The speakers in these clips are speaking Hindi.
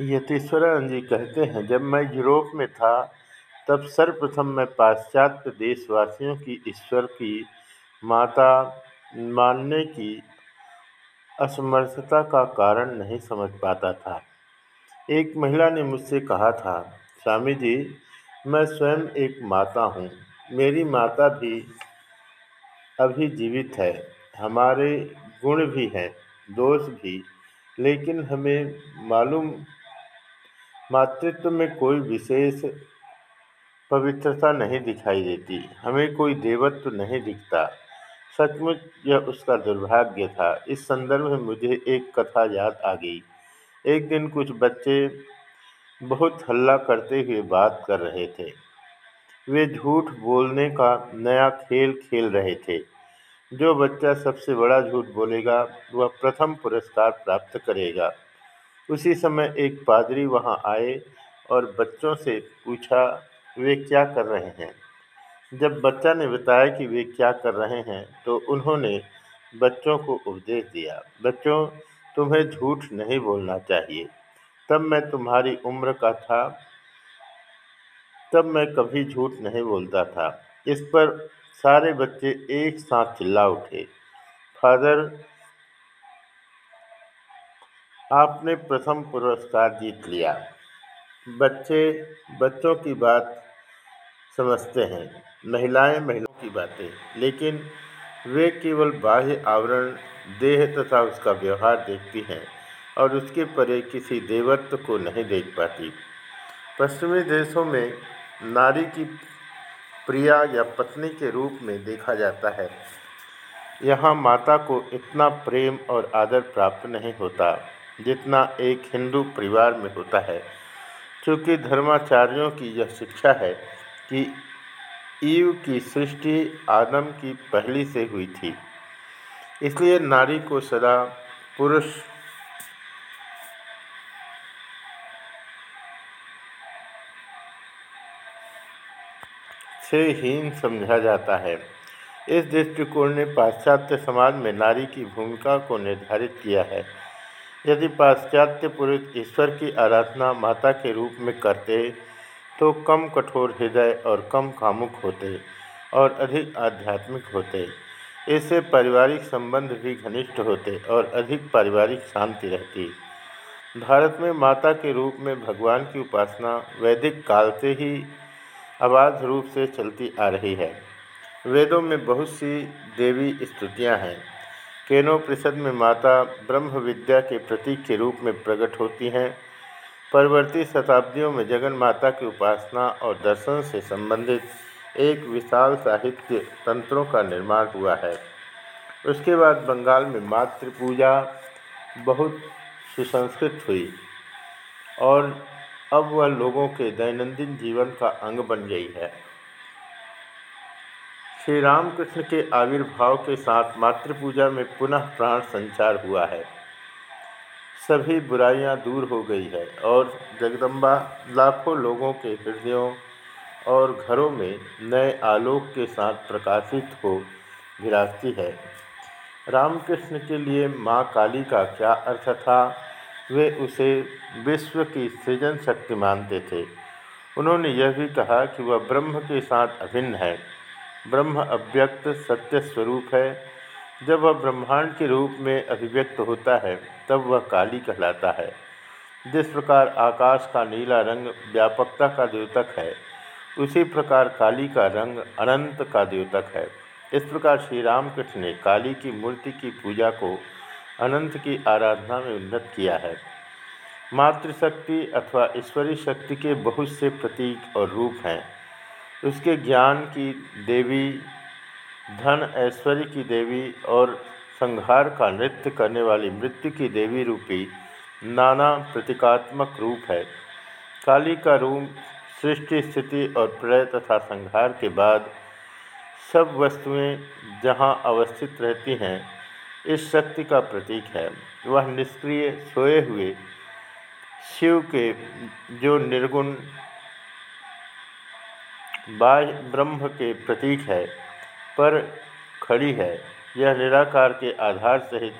यतीश्वरानंद जी कहते हैं, जब मैं यूरोप में था, तब सर्वप्रथम मैं पाश्चात्य देशवासियों की ईश्वर की माता मानने की असमर्थता का कारण नहीं समझ पाता था। एक महिला ने मुझसे कहा था, स्वामी जी, मैं स्वयं एक माता हूँ। मेरी माता भी अभी जीवित है। हमारे गुण भी हैं, दोष भी, लेकिन हमें मालूम मातृत्व में कोई विशेष पवित्रता नहीं दिखाई देती। हमें कोई देवत्व नहीं दिखता। सचमुच यह उसका दुर्भाग्य था। इस संदर्भ में मुझे एक कथा याद आ गई। एक दिन कुछ बच्चे बहुत हल्ला करते हुए बात कर रहे थे। वे झूठ बोलने का नया खेल खेल रहे थे। जो बच्चा सबसे बड़ा झूठ बोलेगा, वह प्रथम पुरस्कार प्राप्त करेगा। उसी समय एक पादरी वहाँ आए और बच्चों से पूछा, वे क्या कर रहे हैं? जब बच्चा ने बताया कि वे क्या कर रहे हैं तो उन्होंने बच्चों को उपदेश दिया, बच्चों, तुम्हें झूठ नहीं बोलना चाहिए। तब मैं तुम्हारी उम्र का था, तब मैं कभी झूठ नहीं बोलता था। इस पर सारे बच्चे एक साथ चिल्ला उठे। फादर आपने प्रथम पुरस्कार जीत लिया। बच्चे, बच्चों की बात समझते हैं, महिलाएँ महिलाओं की बातें, लेकिन वे केवल बाह्य आवरण, देह तथा उसका व्यवहार देखती हैं और उसके परे किसी देवत्व को नहीं देख पाती। पश्चिमी देशों में नारी की प्रिया या पत्नी के रूप में देखा जाता है। यहाँ माता को इतना प्रेम और आदर प्राप्त नहीं होता। जितना एक हिंदू परिवार में होता है, क्योंकि धर्माचार्यों की यह शिक्षा है कि ईव की सृष्टि आदम की पहली से हुई थी। इसलिए नारी को सदा पुरुष से हीन समझा जाता है। इस दृष्टिकोण ने पाश्चात्य समाज में नारी की भूमिका को निर्धारित किया है। यदि पाश्चात्य पुरुष ईश्वर की आराधना माता के रूप में करते तो कम कठोर हृदय और कम कामुक होते और अधिक आध्यात्मिक होते। इससे पारिवारिक संबंध भी घनिष्ठ होते और अधिक पारिवारिक शांति रहती। भारत में माता के रूप में भगवान की उपासना वैदिक काल से ही अबाध रूप से चलती आ रही है। वेदों में बहुत सी देवी स्तुतियाँ हैं। केनोपनिषद में माता ब्रह्म विद्या के प्रतीक के रूप में प्रकट होती हैं। परवर्ती शताब्दियों में जगन माता की उपासना और दर्शन से संबंधित एक विशाल साहित्य तंत्रों का निर्माण हुआ है। उसके बाद बंगाल में मातृ पूजा बहुत सुसंस्कृत हुई और अब वह लोगों के दैनंदिन जीवन का अंग बन गई है। श्री रामकृष्ण के आविर्भाव के साथ मातृ पूजा में पुनः प्राण संचार हुआ है। सभी बुराइयाँ दूर हो गई है और जगदम्बा लाखों लोगों के हृदयों और घरों में नए आलोक के साथ प्रकाशित हो विराजती है। रामकृष्ण के लिए माँ काली का क्या अर्थ था? वे उसे विश्व की सृजन शक्ति मानते थे। उन्होंने यह भी कहा कि वह ब्रह्म के साथ अभिन्न है। ब्रह्म अव्यक्त सत्य स्वरूप है। जब वह ब्रह्मांड के रूप में अभिव्यक्त होता है, तब वह काली कहलाता है। जिस प्रकार आकाश का नीला रंग व्यापकता का द्योतक है, उसी प्रकार काली का रंग अनंत का द्योतक है। इस प्रकार श्री रामकृष्ण ने काली की मूर्ति की पूजा को अनंत की आराधना में उन्नत किया है। मातृशक्ति अथवा ईश्वरीय शक्ति के बहुत से प्रतीक और रूप हैं। उसके ज्ञान की देवी, धन ऐश्वर्य की देवी और संहार का नृत्य करने वाली मृत्यु की देवी रूपी नाना प्रतीकात्मक रूप है। काली का रूप, सृष्टि, स्थिति और प्रलय तथा संहार के बाद सब वस्तुएँ जहाँ अवस्थित रहती हैं, इस शक्ति का प्रतीक है। वह निष्क्रिय सोए हुए शिव के जो निर्गुण बाह्य ब्रह्म के प्रतीक है, पर खड़ी है। यह निराकार के आधार सहित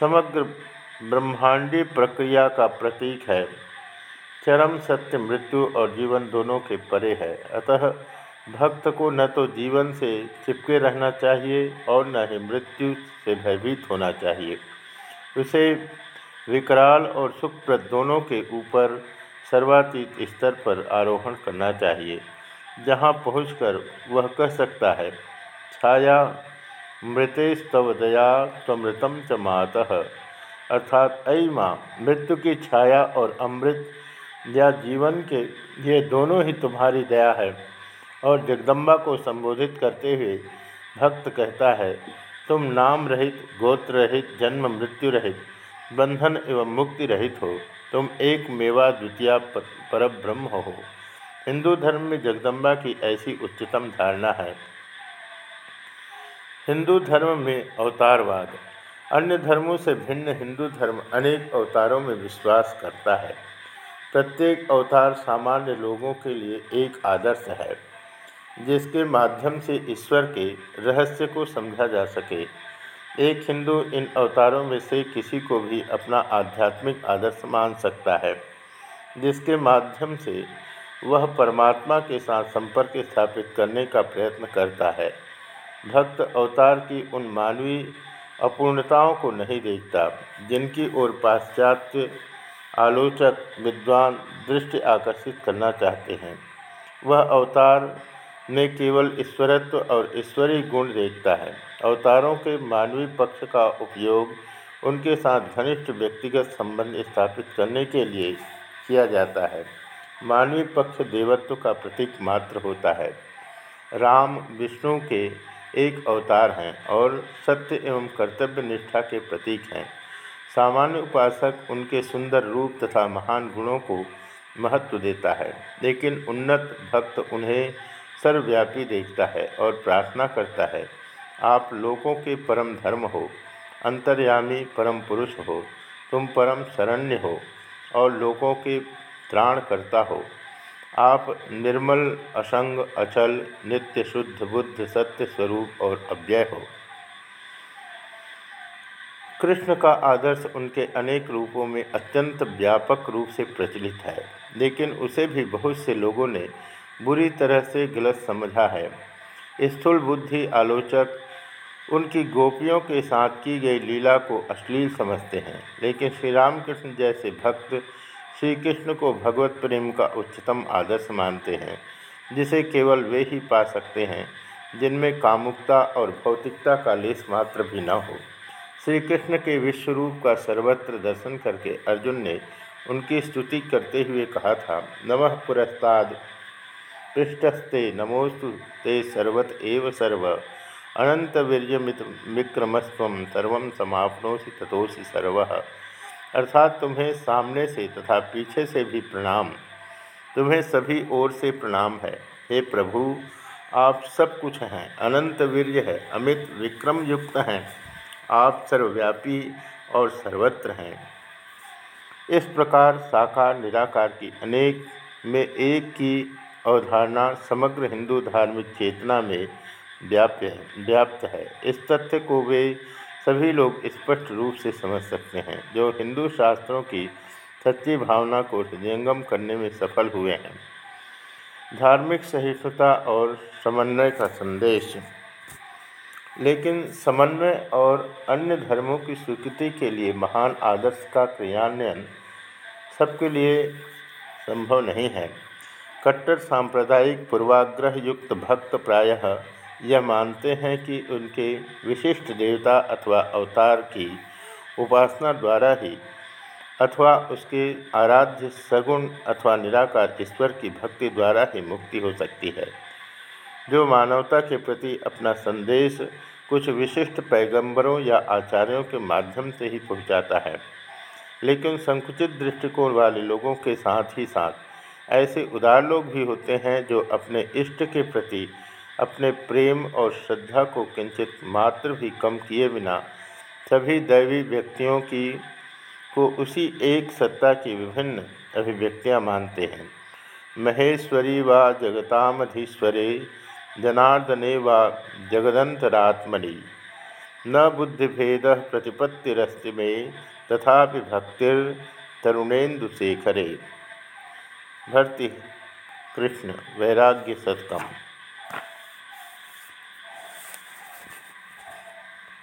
समग्र ब्रह्मांडी प्रक्रिया का प्रतीक है। चरम सत्य, मृत्यु और जीवन दोनों के परे है। अतः भक्त को न तो जीवन से चिपके रहना चाहिए और न ही मृत्यु से भयभीत होना चाहिए। उसे विकराल और सुखप्रद दोनों के ऊपर सर्वातीत स्तर पर आरोहण करना चाहिए। जहाँ पहुंचकर वह कह सकता है, छाया मृते स्तव दया स्वमृतम च मातः। अर्थात अई माँ, मृत्यु की छाया और अमृत या जीवन के ये दोनों ही तुम्हारी दया है। और जगदम्बा को संबोधित करते हुए भक्त कहता है, तुम नाम रहित, गोत्र रहित, जन्म मृत्यु रहित, बंधन एवं मुक्ति रहित हो। तुम एक मेवा द्वितीय पर ब्रह्म हो। हिंदू धर्म में जगदम्बा की ऐसी उच्चतम धारणा है। हिंदू धर्म में अवतारवाद। अन्य धर्मों से भिन्न हिंदू धर्म अनेक अवतारों में विश्वास करता है। प्रत्येक अवतार सामान्य लोगों के लिए एक आदर्श है, जिसके माध्यम से ईश्वर के रहस्य को समझा जा सके। एक हिंदू इन अवतारों में से किसी को भी अपना आध्यात्मिक आदर्श मान सकता है, जिसके माध्यम से वह परमात्मा के साथ संपर्क स्थापित करने का प्रयत्न करता है। भक्त अवतार की उन मानवीय अपूर्णताओं को नहीं देखता, जिनकी ओर पाश्चात्य आलोचक विद्वान दृष्टि आकर्षित करना चाहते हैं। वह अवतार में केवल ईश्वरत्व और ईश्वरीय गुण देखता है। अवतारों के मानवीय पक्ष का उपयोग उनके साथ घनिष्ठ व्यक्तिगत संबंध स्थापित करने के लिए किया जाता है। मानवीय पक्ष देवत्व का प्रतीक मात्र होता है। राम, विष्णु के एक अवतार हैं और सत्य एवं कर्तव्य निष्ठा के प्रतीक हैं। सामान्य उपासक उनके सुंदर रूप तथा महान गुणों को महत्व देता है, लेकिन उन्नत भक्त उन्हें सर्वव्यापी देखता है और प्रार्थना करता है। आप लोगों के परम धर्म हो, अंतर्यामी परम पुरुष हो, तुम परम शरण्य हो और लोगों के त्राण करता हो। आप निर्मल, असंग, अचल, नित्य शुद्ध, बुद्ध, सत्य स्वरूप और अव्यय हो। कृष्ण का आदर्श उनके अनेक रूपों में अत्यंत व्यापक रूप से प्रचलित है, लेकिन उसे भी बहुत से लोगों ने बुरी तरह से गलत समझा है। स्थूल बुद्धि आलोचक उनकी गोपियों के साथ की गई लीला को अश्लील समझते हैं। लेकिन श्री रामकृष्ण जैसे भक्त श्री कृष्ण को भगवत प्रेम का उच्चतम आदर्श मानते हैं, जिसे केवल वे ही पा सकते हैं, जिनमें कामुकता और भौतिकता का लेस मात्र भी न हो। श्री कृष्ण के विश्वरूप का सर्वत्र दर्शन करके अर्जुन ने उनकी स्तुति करते हुए कहा था, नमः पुरस्ताद पृष्ठस्ते नमोस्तु ते सर्वत एव सर्व। अनंत वीर्यमित विक्रमस्व सर्व समापनोसी तथोसी सर्व। अर्थात तुम्हें सामने से तथा पीछे से भी प्रणाम। तुम्हें सभी ओर से प्रणाम है। हे प्रभु, आप सब कुछ हैं। अनंत वीर्य है। अमित विक्रम युक्त हैं। आप सर्वव्यापी और सर्वत्र हैं। इस प्रकार साकार निराकार की अनेक में एक की अवधारणा समग्र हिंदू धार्मिक चेतना में व्याप्य, व्याप्त है। इस तथ्य को वे सभी लोग स्पष्ट रूप से समझ सकते हैं, जो हिंदू शास्त्रों की सच्ची भावना को हृदयंगम करने में सफल हुए हैं। धार्मिक सहिष्णुता और समन्वय का संदेश। लेकिन समन्वय और अन्य धर्मों की स्वीकृति के लिए महान आदर्श का क्रियान्वयन सबके लिए संभव नहीं है। कट्टर सांप्रदायिक पूर्वाग्रह युक्त भक्त प्रायः यह मानते हैं कि उनके विशिष्ट देवता अथवा अवतार की उपासना द्वारा ही अथवा उसके आराध्य, सगुण अथवा निराकार ईश्वर की भक्ति द्वारा ही मुक्ति हो सकती है। जो मानवता के प्रति अपना संदेश कुछ विशिष्ट पैगंबरों या आचार्यों के माध्यम से ही पहुंचाता है, लेकिन संकुचित दृष्टिकोण वाले लोगों के साथ ही साथ ऐसे उदार लोग भी होते हैं जो अपने इष्ट के प्रति अपने प्रेम और श्रद्धा को किंचित मात्र भी कम किए बिना सभी दैवी व्यक्तियों की को उसी एक सत्ता की विभिन्न अभिव्यक्तियाँ मानते हैं। महेश्वरी व जगतामधीश्वरे, जनार्दने व जगदंतरात्मनि। न बुद्धिभेद प्रतिपत्तिरस्ति में तथा भक्तिर्तरुणेन्दुशेखरे भर्ति कृष्ण वैराग्य सतकम